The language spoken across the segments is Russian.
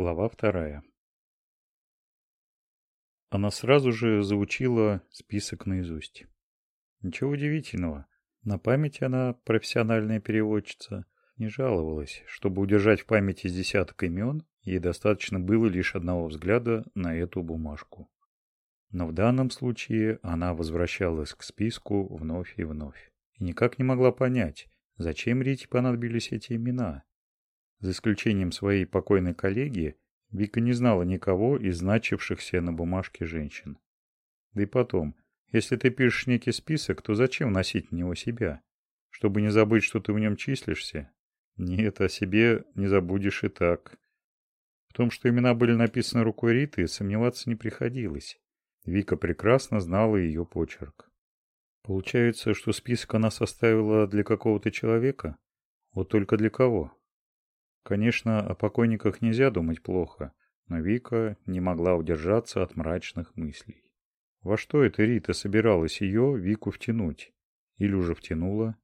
Глава вторая. Она сразу же заучила список наизусть. Ничего удивительного. На память она профессиональная переводчица. Не жаловалась. Чтобы удержать в памяти с десяток имен, ей достаточно было лишь одного взгляда на эту бумажку. Но в данном случае она возвращалась к списку вновь и вновь. И никак не могла понять, зачем Рите понадобились эти имена. За исключением своей покойной коллеги, Вика не знала никого из значившихся на бумажке женщин. Да и потом, если ты пишешь некий список, то зачем носить в него себя? Чтобы не забыть, что ты в нем числишься? Нет, о себе не забудешь и так. В том, что имена были написаны рукой Риты, сомневаться не приходилось. Вика прекрасно знала ее почерк. Получается, что список она составила для какого-то человека? Вот только для кого? Конечно, о покойниках нельзя думать плохо, но Вика не могла удержаться от мрачных мыслей. Во что это Рита собиралась ее, Вику, втянуть? Или уже втянула?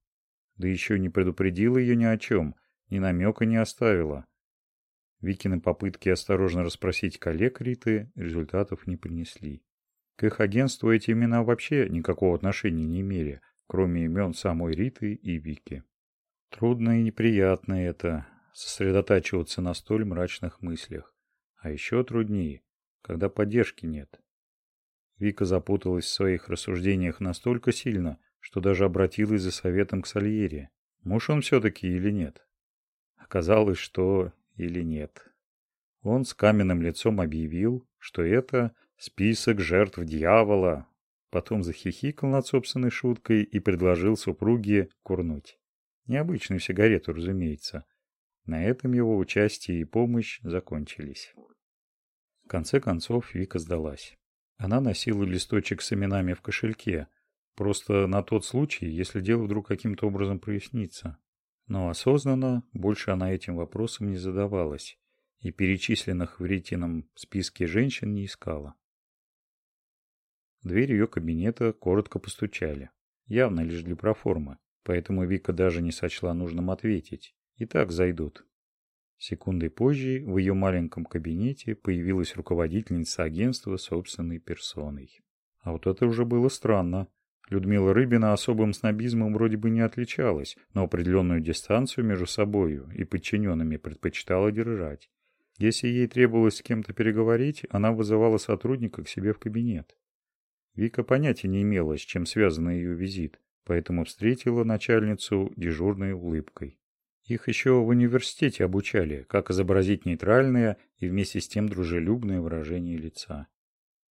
Да еще не предупредила ее ни о чем, ни намека не оставила. Викины попытки осторожно расспросить коллег Риты результатов не принесли. К их агентству эти имена вообще никакого отношения не имели, кроме имен самой Риты и Вики. Трудно и неприятно это, сосредотачиваться на столь мрачных мыслях. А еще труднее, когда поддержки нет. Вика запуталась в своих рассуждениях настолько сильно, что даже обратилась за советом к Сальери. Муж он все-таки или нет? Оказалось, что или нет. Он с каменным лицом объявил, что это список жертв дьявола. Потом захихикал над собственной шуткой и предложил супруге курнуть. Необычную сигарету, разумеется. На этом его участие и помощь закончились. В конце концов Вика сдалась. Она носила листочек с именами в кошельке, просто на тот случай, если дело вдруг каким-то образом прояснится. Но осознанно больше она этим вопросом не задавалась и перечисленных в Ритином списке женщин не искала. В дверь ее кабинета коротко постучали. Явно лишь для проформы, поэтому Вика даже не сочла нужным ответить. И так зайдут. Секундой позже в ее маленьком кабинете появилась руководительница агентства собственной персоной. А вот это уже было странно. Людмила Рыбина особым снобизмом вроде бы не отличалась, но определенную дистанцию между собою и подчиненными предпочитала держать. Если ей требовалось с кем-то переговорить, она вызывала сотрудника к себе в кабинет. Вика понятия не имела, с чем связан ее визит, поэтому встретила начальницу дежурной улыбкой. Их еще в университете обучали, как изобразить нейтральное и вместе с тем дружелюбное выражение лица.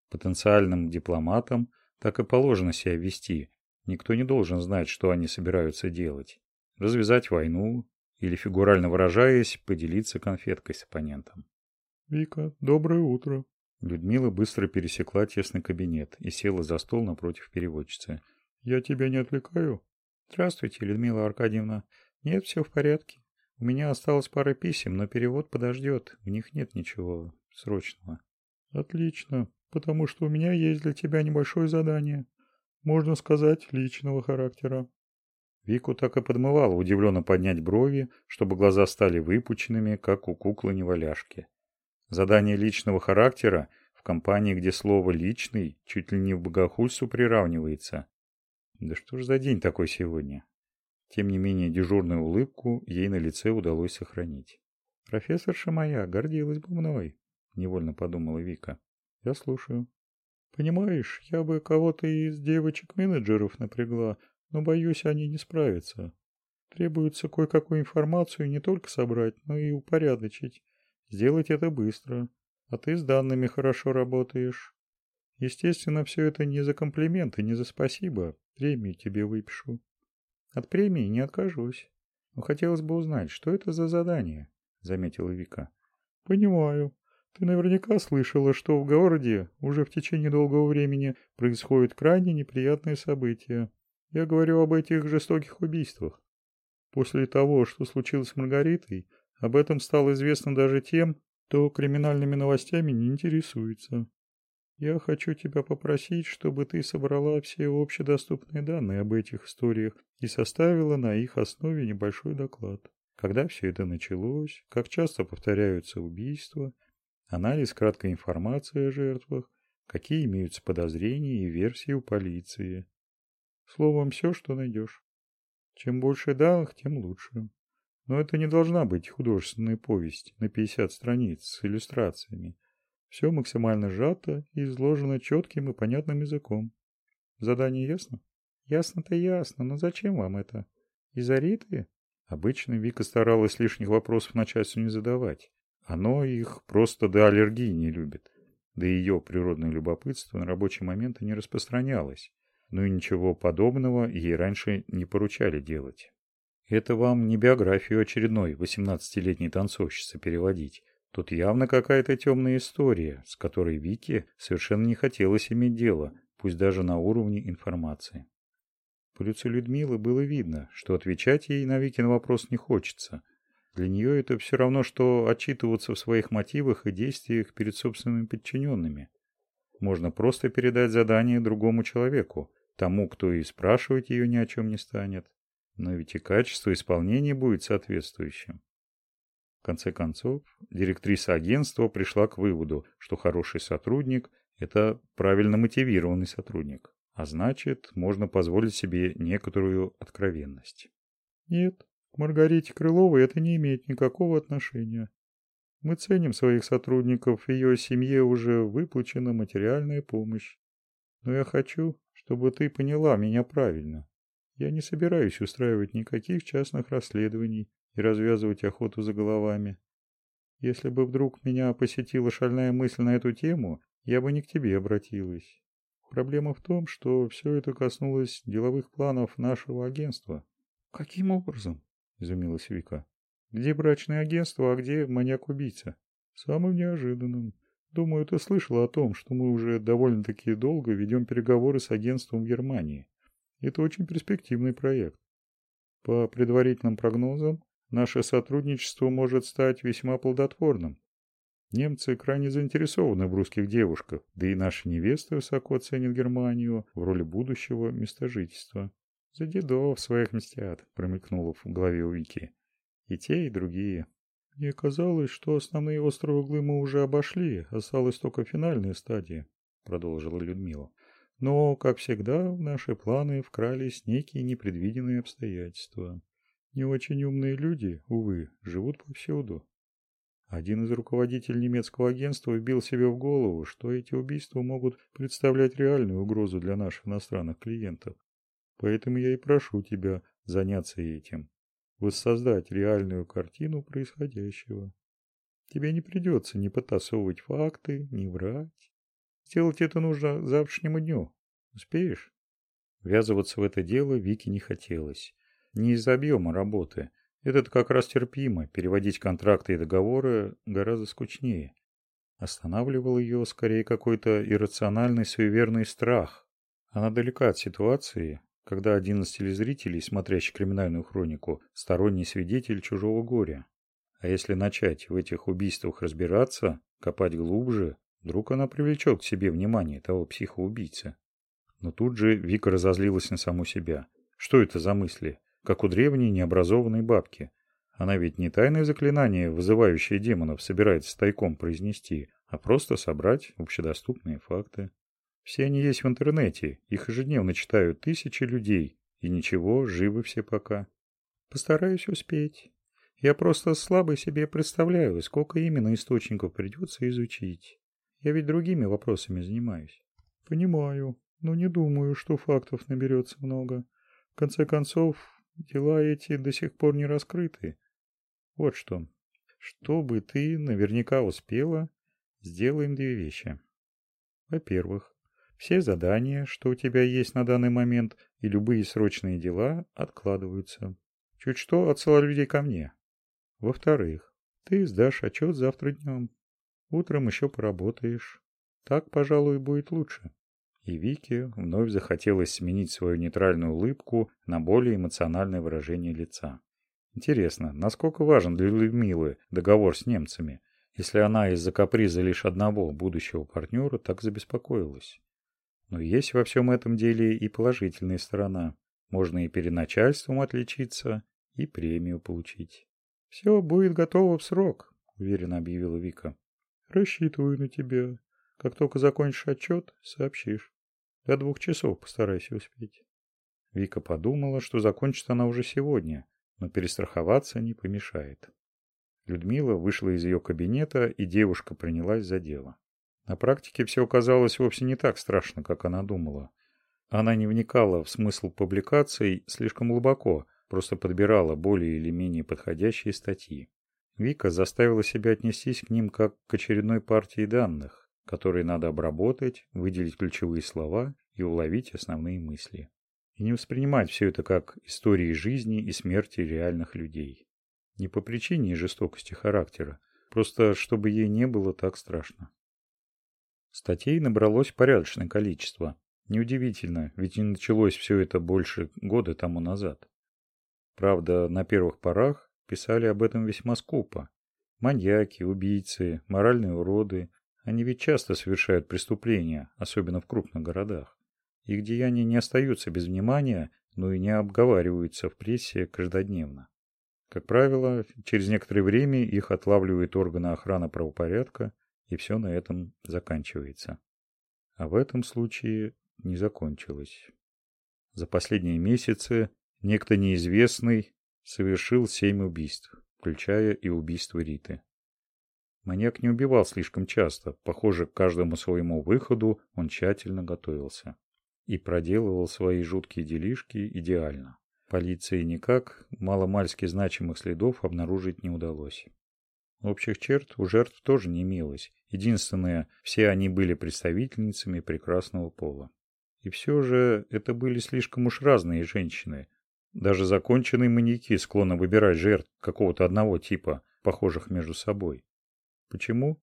Потенциальным дипломатам так и положено себя вести. Никто не должен знать, что они собираются делать. Развязать войну или, фигурально выражаясь, поделиться конфеткой с оппонентом. «Вика, доброе утро». Людмила быстро пересекла тесный кабинет и села за стол напротив переводчицы. «Я тебя не отвлекаю?» «Здравствуйте, Людмила Аркадьевна. Нет, все в порядке. У меня осталось пара писем, но перевод подождет. В них нет ничего срочного. Отлично, потому что у меня есть для тебя небольшое задание. Можно сказать, личного характера. Вику так и подмывало удивленно поднять брови, чтобы глаза стали выпученными, как у куклы-неваляшки. Задание личного характера в компании, где слово «личный» чуть ли не в богохульству приравнивается. Да что ж за день такой сегодня? Тем не менее, дежурную улыбку ей на лице удалось сохранить. «Профессорша моя гордилась бы мной», — невольно подумала Вика. «Я слушаю». «Понимаешь, я бы кого-то из девочек-менеджеров напрягла, но, боюсь, они не справятся. Требуется кое-какую информацию не только собрать, но и упорядочить. Сделать это быстро. А ты с данными хорошо работаешь. Естественно, все это не за комплименты, не за спасибо. Премию тебе выпишу. От премии не откажусь. Но хотелось бы узнать, что это за задание, заметила Вика. Понимаю. Ты наверняка слышала, что в городе уже в течение долгого времени происходят крайне неприятные события. Я говорю об этих жестоких убийствах. После того, что случилось с Маргаритой, об этом стало известно даже тем, кто криминальными новостями не интересуется. Я хочу тебя попросить, чтобы ты собрала все общедоступные данные об этих историях и составила на их основе небольшой доклад. Когда все это началось, как часто повторяются убийства, анализ краткой информации о жертвах, какие имеются подозрения и версии у полиции. Словом, все, что найдешь. Чем больше данных, тем лучше. Но это не должна быть художественная повесть на 50 страниц с иллюстрациями. Все максимально сжато и изложено четким и понятным языком. Задание ясно? Ясно-то ясно, но зачем вам это? Из-за? Обычно Вика старалась лишних вопросов начальству не задавать. Оно их просто до аллергии не любит. Да и ее природное любопытство на рабочие моменты не распространялось. Ну и ничего подобного ей раньше не поручали делать. Это вам не биографию очередной 18-летней танцовщицы переводить. Тут явно какая-то темная история, с которой Вике совершенно не хотелось иметь дело, пусть даже на уровне информации. По лицу Людмилы было видно, что отвечать ей на Викин вопрос не хочется. Для нее это все равно, что отчитываться в своих мотивах и действиях перед собственными подчиненными. Можно просто передать задание другому человеку, тому, кто и спрашивать ее ни о чем не станет. Но ведь и качество исполнения будет соответствующим. В конце концов, директриса агентства пришла к выводу, что хороший сотрудник – это правильно мотивированный сотрудник. А значит, можно позволить себе некоторую откровенность. Нет, к Маргарите Крыловой это не имеет никакого отношения. Мы ценим своих сотрудников, ее семье уже выплачена материальная помощь. Но я хочу, чтобы ты поняла меня правильно. Я не собираюсь устраивать никаких частных расследований и развязывать охоту за головами. Если бы вдруг меня посетила шальная мысль на эту тему, я бы не к тебе обратилась. Проблема в том, что все это коснулось деловых планов нашего агентства. Каким образом? изумилась Вика. Где брачное агентство, а где маньяк-убийца? Самым неожиданным. Думаю, ты слышала о том, что мы уже довольно-таки долго ведем переговоры с агентством в Германии. Это очень перспективный проект. По предварительным прогнозам, наше сотрудничество может стать весьма плодотворным. Немцы крайне заинтересованы в русских девушках, да и наши невесты высоко ценят Германию в роли будущего места жительства. «За дедов своих мстят», — промелькнуло в голове у Вики. «И те, и другие». «Мне казалось, что основные острые углы мы уже обошли, осталась только финальная стадия», — продолжила Людмила. «Но, как всегда, в наши планы вкрались некие непредвиденные обстоятельства. Не очень умные люди, увы, живут повсюду. Один из руководителей немецкого агентства вбил себе в голову, что эти убийства могут представлять реальную угрозу для наших иностранных клиентов. Поэтому я и прошу тебя заняться этим. Воссоздать реальную картину происходящего. Тебе не придется ни потасовывать факты, ни врать. Сделать это нужно завтрашнему дню. Успеешь? Ввязываться в это дело Вике не хотелось. Не из-за объема работы – этот как раз терпимо, переводить контракты и договоры гораздо скучнее. Останавливал ее скорее какой-то иррациональный суеверный страх. Она далека от ситуации, когда один из телезрителей, смотрящий криминальную хронику, сторонний свидетель чужого горя. А если начать в этих убийствах разбираться, копать глубже, вдруг она привлечет к себе внимание того психоубийцы. Но тут же Вика разозлилась на саму себя. Что это за мысли? Как у древней необразованной бабки. Она ведь не тайное заклинание, вызывающее демонов, собирается тайком произнести, а просто собрать общедоступные факты. Все они есть в интернете, их ежедневно читают тысячи людей, и ничего, живы все пока. Постараюсь успеть. Я просто слабо себе представляю, сколько именно источников придется изучить. Я ведь другими вопросами занимаюсь. Понимаю, но не думаю, что фактов наберется много. В конце концов, Дела эти до сих пор не раскрыты. Вот что. Чтобы ты наверняка успела, сделаем две вещи. Во-первых, все задания, что у тебя есть на данный момент, и любые срочные дела откладываются. Чуть что, отсылай людей ко мне. Во-вторых, ты сдашь отчет завтра днем. Утром еще поработаешь. Так, пожалуй, будет лучше и Вике вновь захотелось сменить свою нейтральную улыбку на более эмоциональное выражение лица. Интересно, насколько важен для Людмилы договор с немцами, если она из-за каприза лишь одного будущего партнера так забеспокоилась? Но есть во всем этом деле и положительная сторона. Можно и перед начальством отличиться, и премию получить. «Все будет готово в срок», — уверенно объявила Вика. Рассчитываю на тебя. Как только закончишь отчет, сообщишь. До двух часов постарайся успеть. Вика подумала, что закончит она уже сегодня, но перестраховаться не помешает. Людмила вышла из ее кабинета, и девушка принялась за дело. На практике все оказалось вовсе не так страшно, как она думала. Она не вникала в смысл публикаций слишком глубоко, просто подбирала более или менее подходящие статьи. Вика заставила себя отнестись к ним как к очередной партии данных, которые надо обработать, выделить ключевые слова и уловить основные мысли. И не воспринимать все это как истории жизни и смерти реальных людей. Не по причине жестокости характера, просто чтобы ей не было так страшно. Статей набралось порядочное количество. Неудивительно, ведь не началось все это больше года тому назад. Правда, на первых порах писали об этом весьма скупо. Маньяки, убийцы, моральные уроды, они ведь часто совершают преступления, особенно в крупных городах. Их деяния не остаются без внимания, но и не обговариваются в прессе каждодневно. Как правило, через некоторое время их отлавливают органы охраны правопорядка, и все на этом заканчивается. А в этом случае не закончилось. За последние месяцы некто неизвестный совершил семь убийств, включая и убийство Риты. Маньяк не убивал слишком часто, похоже, к каждому своему выходу он тщательно готовился. И проделывал свои жуткие делишки идеально. Полиции никак маломальски значимых следов обнаружить не удалось. Общих черт у жертв тоже не имелось. Единственное, все они были представительницами прекрасного пола. И все же это были слишком уж разные женщины. Даже законченные маньяки склонны выбирать жертв какого-то одного типа, похожих между собой. Почему?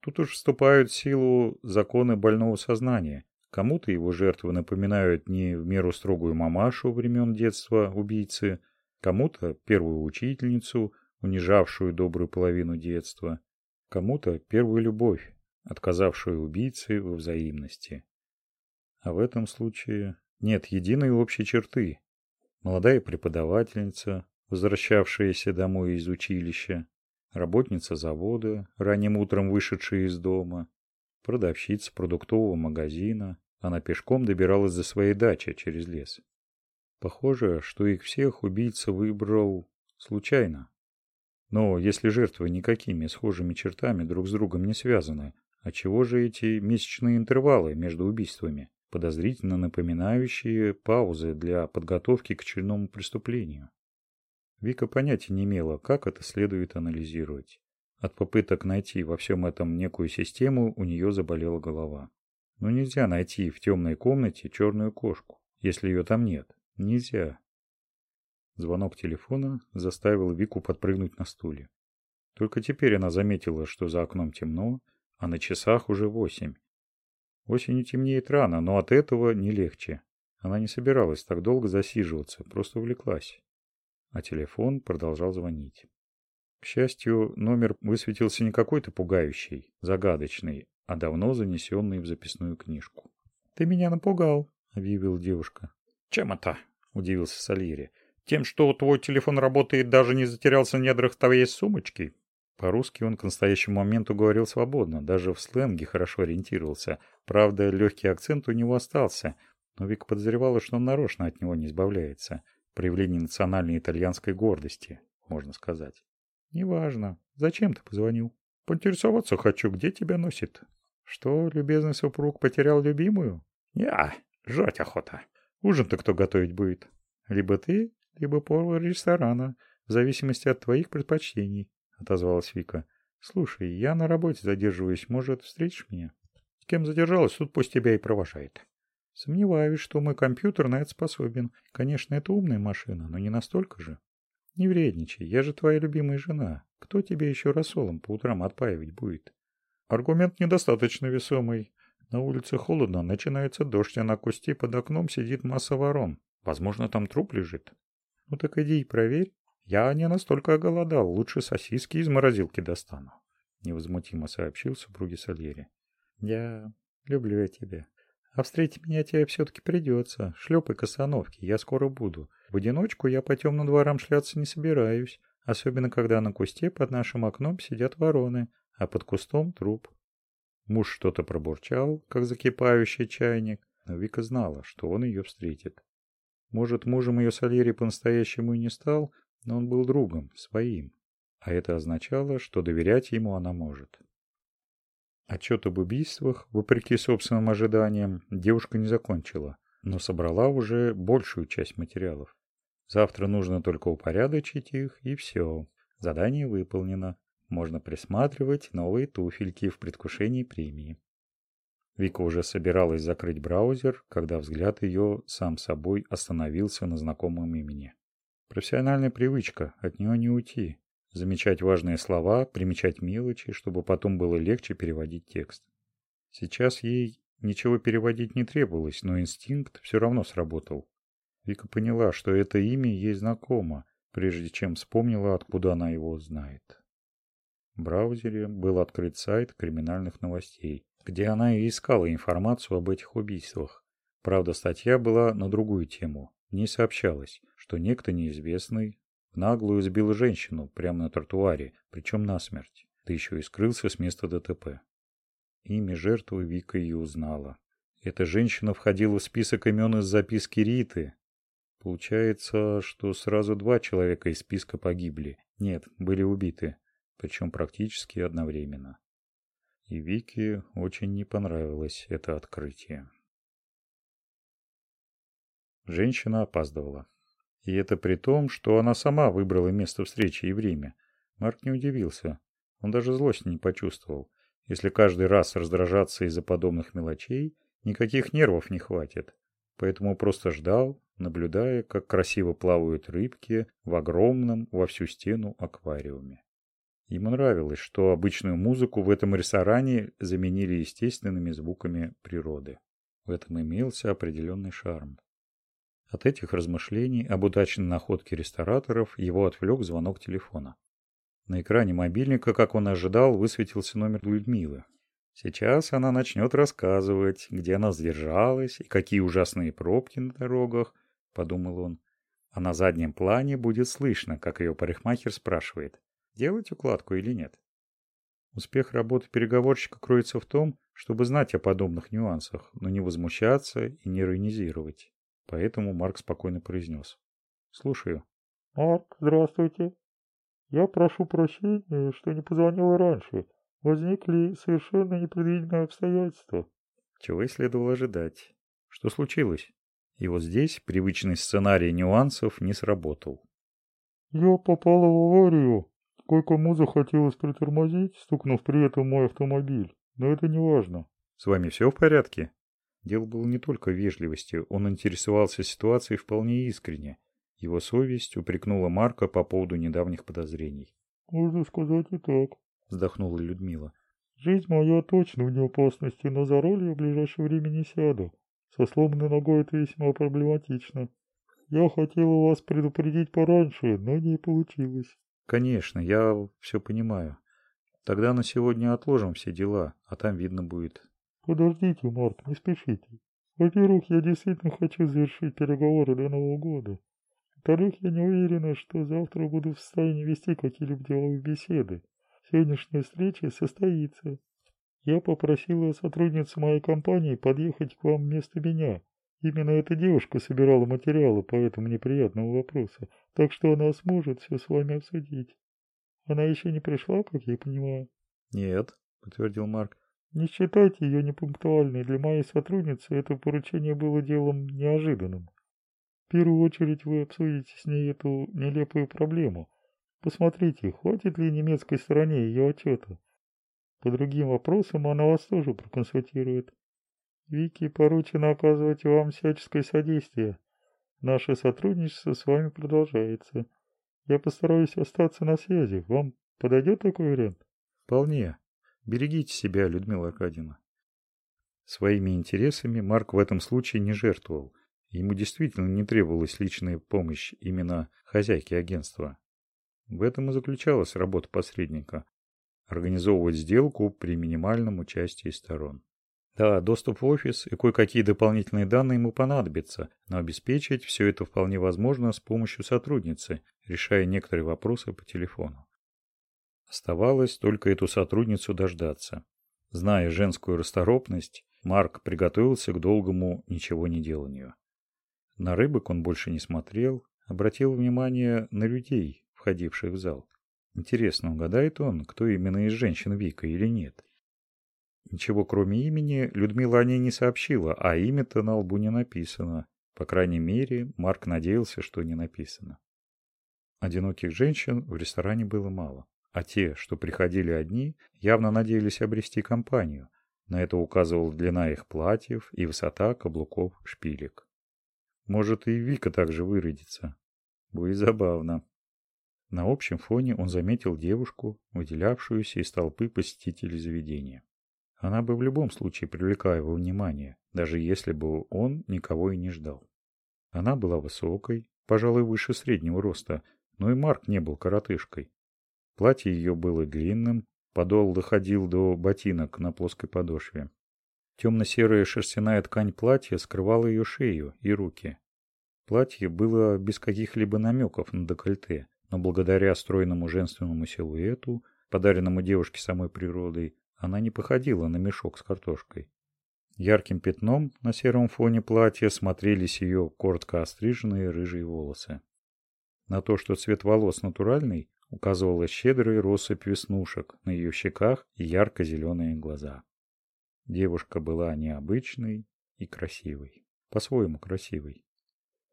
Тут уж вступают в силу законы больного сознания. Кому-то его жертвы напоминают не в меру строгую мамашу времен детства убийцы, кому-то первую учительницу, унижавшую добрую половину детства, кому-то первую любовь, отказавшую убийце во взаимности. А в этом случае нет единой общей черты. Молодая преподавательница, возвращавшаяся домой из училища, работница завода, ранним утром вышедшая из дома, продавщица продуктового магазина. Она пешком добиралась до своей дачи через лес. Похоже, что их всех убийца выбрал случайно. Но если жертвы никакими схожими чертами друг с другом не связаны, а чего же эти месячные интервалы между убийствами, подозрительно напоминающие паузы для подготовки к очередному преступлению? Вика понятия не имела, как это следует анализировать. От попыток найти во всем этом некую систему у нее заболела голова. Но нельзя найти в темной комнате черную кошку, если ее там нет. Нельзя. Звонок телефона заставил Вику подпрыгнуть на стуле. Только теперь она заметила, что за окном темно, а на часах уже восемь. Осенью темнеет рано, но от этого не легче. Она не собиралась так долго засиживаться, просто увлеклась. А телефон продолжал звонить. К счастью, номер высветился не какой-то пугающий, загадочный, а давно занесенный в записную книжку. «Ты меня напугал», — объявила девушка. «Чем это?» — удивился Сальери. «Тем, что твой телефон работает, даже не затерялся в недрах твоей сумочки?» По-русски он к настоящему моменту говорил свободно, даже в сленге хорошо ориентировался. Правда, легкий акцент у него остался, но Вика подозревала, что он нарочно от него не избавляется. Проявление национальной итальянской гордости, можно сказать. «Неважно. Зачем ты позвонил?» «Поинтересоваться хочу, где тебя носит?» «Что, любезный супруг потерял любимую?» «Я, жрать охота. Ужин-то кто готовить будет? Либо ты, либо повар ресторана, в зависимости от твоих предпочтений», — отозвалась Вика. «Слушай, я на работе задерживаюсь, может, встретишь меня?» «С кем задержалась, тут пусть тебя и провожает». «Сомневаюсь, что мой компьютер на это способен. Конечно, это умная машина, но не настолько же». Не вредничай, я же твоя любимая жена. Кто тебе еще рассолом по утрам отпаивать будет? Аргумент недостаточно весомый. На улице холодно, начинается дождь, а на кусте под окном сидит масса ворон. Возможно, там труп лежит. Ну так иди и проверь. Я не настолько оголодал, лучше сосиски из морозилки достану. Невозмутимо сообщил супруге Сальери. Я люблю я тебя. А встретить меня тебе все-таки придется. Шлепай косановки, я скоро буду. В одиночку я по темным дворам шляться не собираюсь, особенно когда на кусте под нашим окном сидят вороны, а под кустом труп. Муж что-то пробурчал, как закипающий чайник, но Вика знала, что он ее встретит. Может, мужем ее Сальери по-настоящему и не стал, но он был другом, своим. А это означало, что доверять ему она может. Отчет об убийствах, вопреки собственным ожиданиям, девушка не закончила, но собрала уже большую часть материалов. Завтра нужно только упорядочить их, и все. Задание выполнено. Можно присматривать новые туфельки в предвкушении премии. Вика уже собиралась закрыть браузер, когда взгляд ее сам собой остановился на знакомом имени. Профессиональная привычка, от нее не уйти. Замечать важные слова, примечать мелочи, чтобы потом было легче переводить текст. Сейчас ей ничего переводить не требовалось, но инстинкт все равно сработал. Вика поняла, что это имя ей знакомо, прежде чем вспомнила, откуда она его знает. В браузере был открыт сайт криминальных новостей где она и искала информацию об этих убийствах. Правда, статья была на другую тему. В ней сообщалось, что некто неизвестный в наглую сбил женщину прямо на тротуаре, причем насмерть, да еще и скрылся с места ДТП. Имя жертвы Вика и узнала. Эта женщина входила в список имен из записки Риты. Получается, что сразу два человека из списка погибли. Нет, были убиты, причем практически одновременно. И Вике очень не понравилось это открытие. Женщина опаздывала. И это при том, что она сама выбрала место встречи и время. Марк не удивился. Он даже злости не почувствовал. Если каждый раз раздражаться из-за подобных мелочей, никаких нервов не хватит. Поэтому просто ждал, наблюдая, как красиво плавают рыбки в огромном во всю стену аквариуме. Ему нравилось, что обычную музыку в этом ресторане заменили естественными звуками природы. В этом имелся определенный шарм. От этих размышлений об удачной находке рестораторов его отвлек звонок телефона. На экране мобильника, как он ожидал, высветился номер Людмилы. Сейчас она начнет рассказывать, где она сдержалась и какие ужасные пробки на дорогах, подумал он. А на заднем плане будет слышно, как ее парикмахер спрашивает делать укладку или нет. Успех работы переговорщика кроется в том, чтобы знать о подобных нюансах, но не возмущаться и не иронизировать. Поэтому Марк спокойно произнес. «Слушаю». «Марк, здравствуйте. Я прошу прощения, что не позвонил раньше. Возникли совершенно непредвиденные обстоятельства». Чего и следовало ожидать. Что случилось? И вот здесь привычный сценарий нюансов не сработал. «Я попала в аварию. Кое-кому захотелось притормозить, стукнув при этом мой автомобиль. Но это не важно. С вами все в порядке? Дело было не только в вежливости, он интересовался ситуацией вполне искренне. Его совесть упрекнула Марка по поводу недавних подозрений. «Можно сказать и так», — вздохнула Людмила. «Жизнь моя точно вне опасности, но за руль я в ближайшее время не сяду. Со сломанной ногой это весьма проблематично. Я хотела вас предупредить пораньше, но не получилось». Конечно, я все понимаю. Тогда на сегодня отложим все дела, а там видно будет. Подождите, Марк, не спешите. Во-первых, я действительно хочу завершить переговоры до Нового года. Во-вторых, я не уверена, что завтра буду в состоянии вести какие-либо деловые беседы. Сегодняшняя встреча состоится. Я попросила сотрудницу моей компании подъехать к вам вместо меня. Именно эта девушка собирала материалы по этому неприятному вопросу, так что она сможет все с вами обсудить. Она еще не пришла, как я понимаю? Нет, подтвердил Марк. Не считайте ее непунктуальной. Для моей сотрудницы это поручение было делом неожиданным. В первую очередь вы обсудите с ней эту нелепую проблему. Посмотрите, хватит ли немецкой стороне ее отчета. По другим вопросам она вас тоже проконсультирует. Вики поручено оказывать вам всяческое содействие. Наше сотрудничество с вами продолжается. Я постараюсь остаться на связи. Вам подойдет такой вариант? Вполне. Берегите себя, Людмила Аркадьевна. Своими интересами Марк в этом случае не жертвовал. Ему действительно не требовалась личная помощь именно хозяйки агентства. В этом и заключалась работа посредника – организовывать сделку при минимальном участии сторон. Да, доступ в офис и кое-какие дополнительные данные ему понадобятся, но обеспечить все это вполне возможно с помощью сотрудницы, решая некоторые вопросы по телефону. Оставалось только эту сотрудницу дождаться. Зная женскую расторопность, Марк приготовился к долгому ничего не деланию. На рыбок он больше не смотрел, обратил внимание на людей, входивших в зал. Интересно, угадает он, кто именно из женщин Вика или нет? Ничего кроме имени Людмила о ней не сообщила, а имя-то на лбу не написано. По крайней мере, Марк надеялся, что не написано. Одиноких женщин в ресторане было мало, а те, что приходили одни, явно надеялись обрести компанию. На это указывала длина их платьев и высота каблуков шпилек. Может, и Вика также выродится. Будет забавно. На общем фоне он заметил девушку, выделявшуюся из толпы посетителей заведения. Она бы в любом случае привлекла его внимание, даже если бы он никого и не ждал. Она была высокой, пожалуй, выше среднего роста, но и Марк не был коротышкой. Платье ее было длинным, подол доходил до ботинок на плоской подошве. Темно-серая шерстяная ткань платья скрывала ее шею и руки. Платье было без каких-либо намеков на декольте, но благодаря стройному женственному силуэту, подаренному девушке самой природой, она не походила на мешок с картошкой. Ярким пятном на сером фоне платья смотрелись ее коротко остриженные рыжие волосы. На то, что цвет волос натуральный, указывала щедрая россыпь веснушек на ее щеках и ярко-зеленые глаза. Девушка была необычной и красивой. По-своему красивой.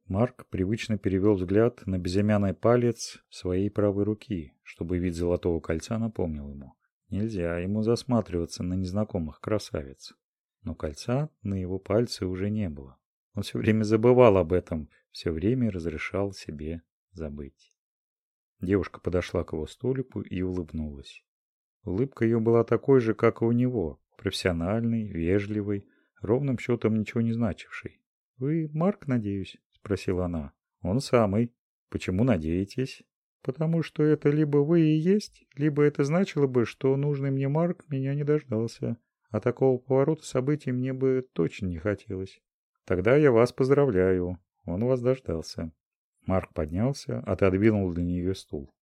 Марк привычно перевел взгляд на безымянный палец своей правой руки, чтобы вид золотого кольца напомнил ему. Нельзя ему засматриваться на незнакомых красавиц. Но кольца на его пальце уже не было. Он все время забывал об этом, все время разрешал себе забыть. Девушка подошла к его столику и улыбнулась. Улыбка ее была такой же, как и у него, профессиональной, вежливой, ровным счетом ничего не значившей. «Вы Марк, надеюсь?» – спросила она. «Он самый. Почему надеетесь?» Потому что это либо вы и есть, либо это значило бы, что нужный мне Марк меня не дождался. А такого поворота событий мне бы точно не хотелось. Тогда я вас поздравляю. Он вас дождался. Марк поднялся, отодвинул для нее стул.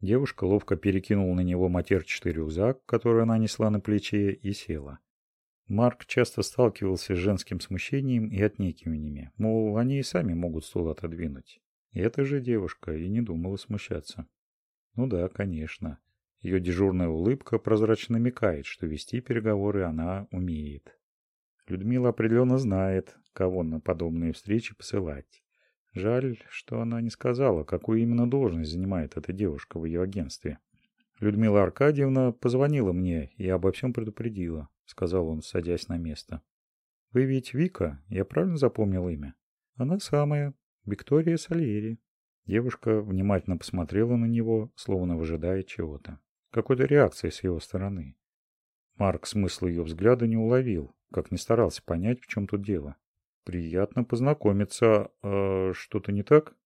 Девушка ловко перекинула на него матерчатый рюкзак, который она несла на плече, и села. Марк часто сталкивался с женским смущением и отнекиваниями, мол, они и сами могут стул отодвинуть. Эта же девушка и не думала смущаться. Ну да, конечно. Ее дежурная улыбка прозрачно намекает, что вести переговоры она умеет. Людмила определенно знает, кого на подобные встречи посылать. Жаль, что она не сказала, какую именно должность занимает эта девушка в ее агентстве. Людмила Аркадьевна позвонила мне и обо всем предупредила, сказал он, садясь на место. Вы ведь Вика, я правильно запомнил имя? Она самая, Виктория Сальери. Девушка внимательно посмотрела на него, словно выжидая чего-то. Какой-то реакции с его стороны. Марк смысл ее взгляда не уловил, как не старался понять, в чем тут дело. «Приятно познакомиться. А что-то не так?»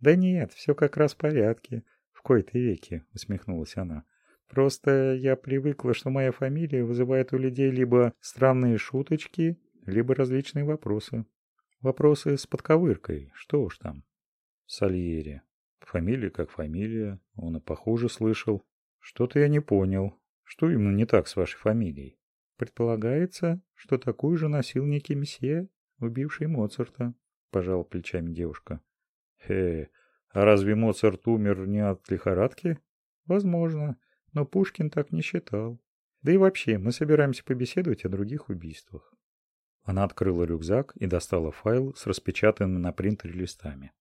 «Да нет, все как раз в порядке. В кои-то веки», — усмехнулась она. «Просто я привыкла, что моя фамилия вызывает у людей либо странные шуточки, либо различные вопросы. Вопросы с подковыркой, что уж там. Сальери. Фамилия как фамилия, он и похуже слышал. Что-то я не понял. Что именно не так с вашей фамилией? Предполагается, что такую же носил некий месье, убивший Моцарта, пожал плечами девушка. Хе, а разве Моцарт умер не от лихорадки? Возможно, но Пушкин так не считал. Да и вообще, мы собираемся побеседовать о других убийствах. Она открыла рюкзак и достала файл с распечатанными на принтере листами.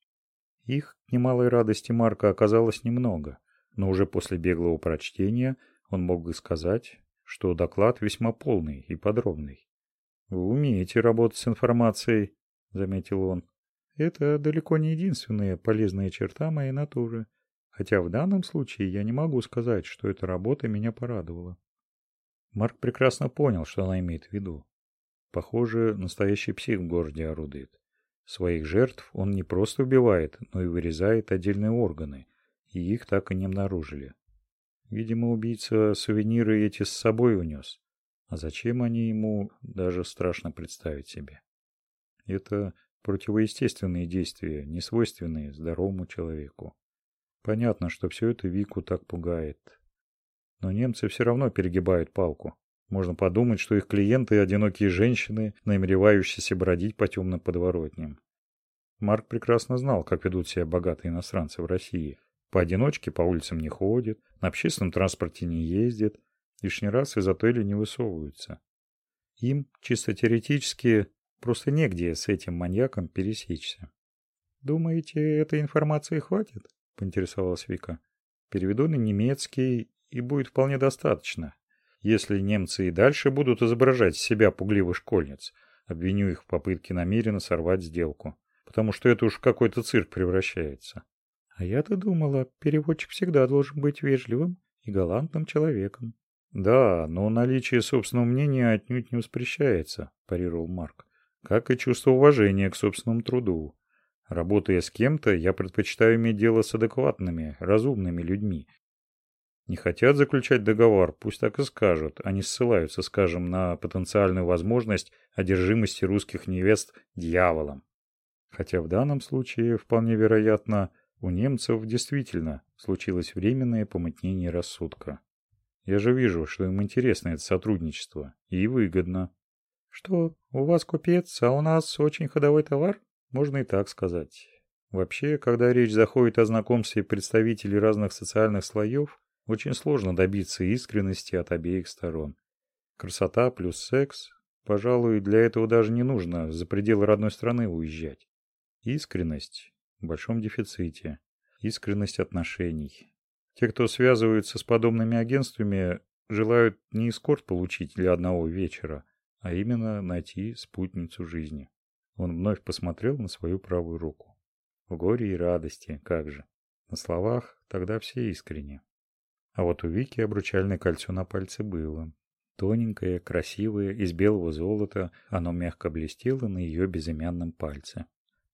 Их, к немалой радости Марка, оказалось немного, но уже после беглого прочтения он мог бы сказать, что доклад весьма полный и подробный. «Вы умеете работать с информацией», — заметил он. «Это далеко не единственная полезная черта моей натуры, хотя в данном случае я не могу сказать, что эта работа меня порадовала». Марк прекрасно понял, что она имеет в виду. Похоже, настоящий псих в городе орудует. Своих жертв он не просто убивает, но и вырезает отдельные органы, и их так и не обнаружили. Видимо, убийца сувениры эти с собой унес. А зачем они ему, даже страшно представить себе. Это противоестественные действия, не свойственные здоровому человеку. Понятно, что все это Вику так пугает. Но немцы все равно перегибают палку. Можно подумать, что их клиенты – одинокие женщины, намеревающиеся бродить по темным подворотням. Марк прекрасно знал, как ведут себя богатые иностранцы в России. Поодиночке по улицам не ходят, на общественном транспорте не ездят, лишний раз из отеля не высовываются. Им, чисто теоретически, просто негде с этим маньяком пересечься. «Думаете, этой информации хватит?» – поинтересовалась Вика. «Переведу на немецкий, и будет вполне достаточно. Если немцы и дальше будут изображать себя пугливых школьниц, обвиню их в попытке намеренно сорвать сделку, потому что это уж какой-то цирк превращается». «А я-то думала, переводчик всегда должен быть вежливым и галантным человеком». «Да, но наличие собственного мнения отнюдь не воспрещается», – парировал Марк. «Как и чувство уважения к собственному труду. Работая с кем-то, я предпочитаю иметь дело с адекватными, разумными людьми. Не хотят заключать договор, пусть так и скажут. Они ссылаются, скажем, на потенциальную возможность одержимости русских невест дьяволом. Хотя в данном случае, вполне вероятно, у немцев действительно случилось временное помутнение рассудка. Я же вижу, что им интересно это сотрудничество. И выгодно. Что, у вас купец, а у нас очень ходовой товар? Можно и так сказать. Вообще, когда речь заходит о знакомстве представителей разных социальных слоев, очень сложно добиться искренности от обеих сторон. Красота плюс секс, пожалуй, для этого даже не нужно за пределы родной страны уезжать. Искренность в большом дефиците. Искренность отношений. Те, кто связываются с подобными агентствами, желают не эскорт получить для одного вечера, а именно найти спутницу жизни. Он вновь посмотрел на свою правую руку. В горе и радости, как же. На словах тогда все искренне. А вот у Вики обручальное кольцо на пальце было. Тоненькое, красивое, из белого золота, оно мягко блестело на ее безымянном пальце.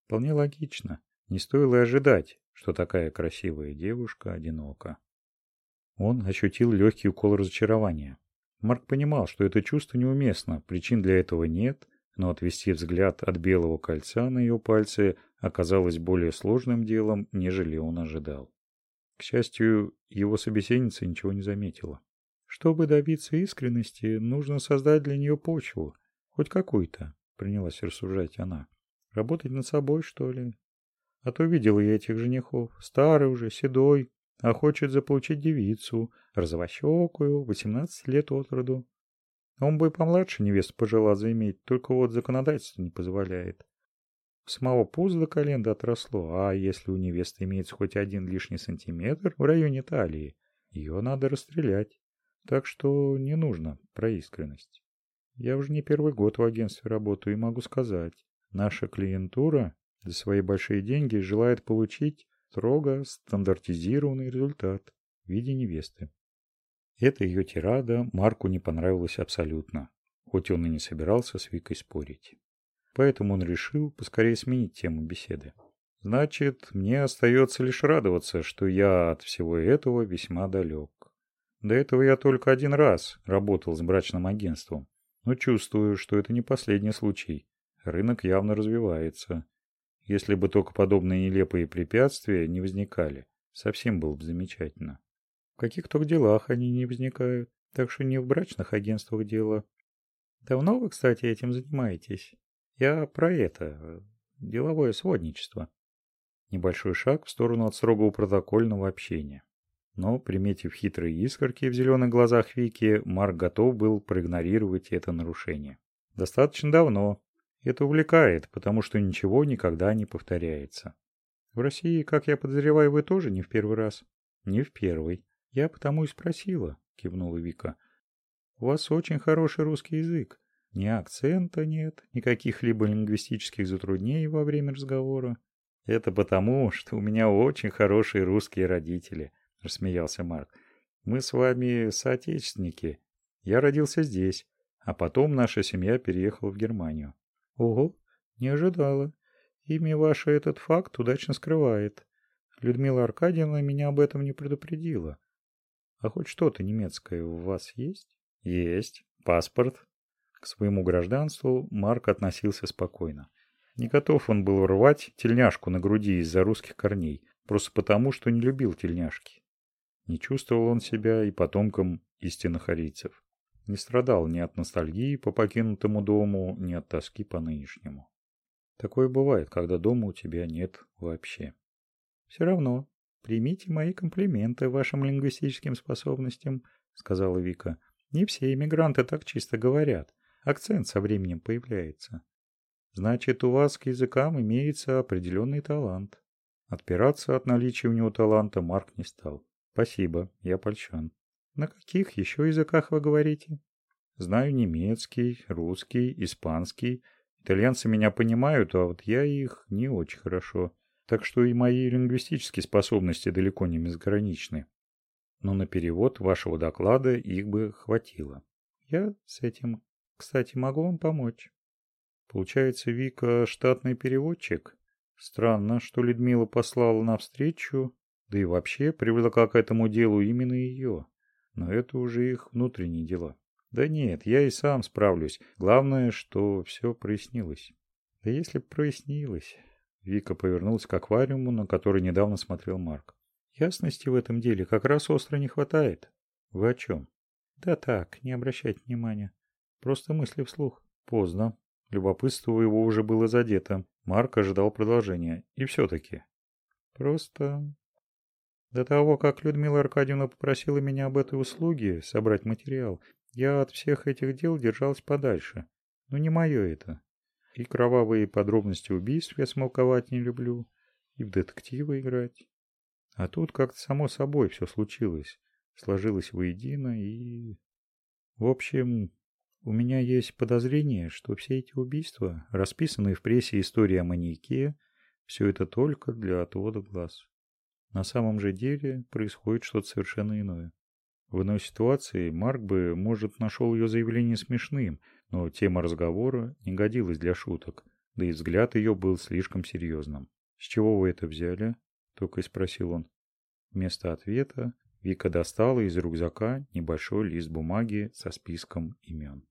Вполне логично. Не стоило ожидать, что такая красивая девушка одинока. Он ощутил легкий укол разочарования. Марк понимал, что это чувство неуместно, причин для этого нет, но отвести взгляд от белого кольца на ее пальце оказалось более сложным делом, нежели он ожидал. К счастью, его собеседница ничего не заметила. Чтобы добиться искренности, нужно создать для нее почву, хоть какую-то, принялась рассуждать она. Работать над собой, что ли? А то видел я этих женихов, старый уже, седой, а хочет заполучить девицу, розовощекую, восемнадцать лет от роду. Он бы и помладше невесту пожелал заиметь, только вот законодательство не позволяет. Самого пуза до колен отросло, а если у невесты имеется хоть один лишний сантиметр в районе талии, ее надо расстрелять. Так что не нужно про искренность. Я уже не первый год в агентстве работаю и могу сказать, наша клиентура за свои большие деньги желает получить строго стандартизированный результат в виде невесты. Эта ее тирада Марку не понравилась абсолютно, хоть он и не собирался с Викой спорить. Поэтому он решил поскорее сменить тему беседы. Значит, мне остается лишь радоваться, что я от всего этого весьма далек. До этого я только один раз работал с брачным агентством, но чувствую, что это не последний случай. Рынок явно развивается. Если бы только подобные нелепые препятствия не возникали, совсем было бы замечательно. В каких только делах они не возникают, так что не в брачных агентствах дело. Давно вы, кстати, этим занимаетесь? Я про это, деловое сводничество. Небольшой шаг в сторону от строгого протокольного общения. Но, приметив хитрые искорки в зеленых глазах Вики, Марк готов был проигнорировать это нарушение. Достаточно давно. Это увлекает, потому что ничего никогда не повторяется. В России, как я подозреваю, вы тоже не в первый раз? Не в первый. «Я потому и спросила», — кивнула Вика. «У вас очень хороший русский язык. Ни акцента нет, ни каких-либо лингвистических затруднений во время разговора». «Это потому, что у меня очень хорошие русские родители», — рассмеялся Марк. «Мы с вами соотечественники. Я родился здесь, а потом наша семья переехала в Германию». «Ого, не ожидала. Имя ваше этот факт удачно скрывает. Людмила Аркадьевна меня об этом не предупредила. А хоть что-то немецкое у вас есть? Есть. Паспорт. К своему гражданству Марк относился спокойно. Не готов он был рвать тельняшку на груди из-за русских корней, просто потому, что не любил тельняшки. Не чувствовал он себя и потомком истинных арийцев. Не страдал ни от ностальгии по покинутому дому, ни от тоски по нынешнему. Такое бывает, когда дома у тебя нет вообще. Все равно, примите мои комплименты вашим лингвистическим способностям, сказала Вика. Не все иммигранты так чисто говорят. Акцент со временем появляется. Значит, у вас к языкам имеется определенный талант. Отпираться от наличия у него таланта Марк не стал. Спасибо, я польщен. На каких еще языках вы говорите? Знаю немецкий, русский, испанский. Итальянцы меня понимают, а вот я их не очень хорошо. Так что и мои лингвистические способности далеко не безграничны. Но на перевод вашего доклада их бы хватило. Я с этим, кстати, могу вам помочь. Получается, Вика штатный переводчик? Странно, что Людмила послала навстречу, да и вообще привлекла к этому делу именно ее. Но это уже их внутренние дела. Да нет, я и сам справлюсь. Главное, что все прояснилось. Да если прояснилось... Вика повернулась к аквариуму, на который недавно смотрел Марк. Ясности в этом деле как раз остро не хватает. Вы о чем? Да так, не обращайте внимания. Просто мысли вслух. Поздно. Любопытство его уже было задето. Марк ожидал продолжения. И все-таки. Просто... До того, как Людмила Аркадьевна попросила меня об этой услуге, собрать материал, я от всех этих дел держался подальше. Но не мое это. И кровавые подробности убийств я смолковать не люблю, и в детективы играть. А тут как-то само собой все случилось. Сложилось воедино и... В общем, у меня есть подозрение, что все эти убийства, расписанные в прессе истории о маньяке, все это только для отвода глаз. На самом же деле происходит что-то совершенно иное. В иной ситуации Марк бы, может, нашел ее заявление смешным, но тема разговора не годилась для шуток, да и взгляд ее был слишком серьезным. «С чего вы это взяли?» — только и спросил он. Вместо ответа Вика достала из рюкзака небольшой лист бумаги со списком имен.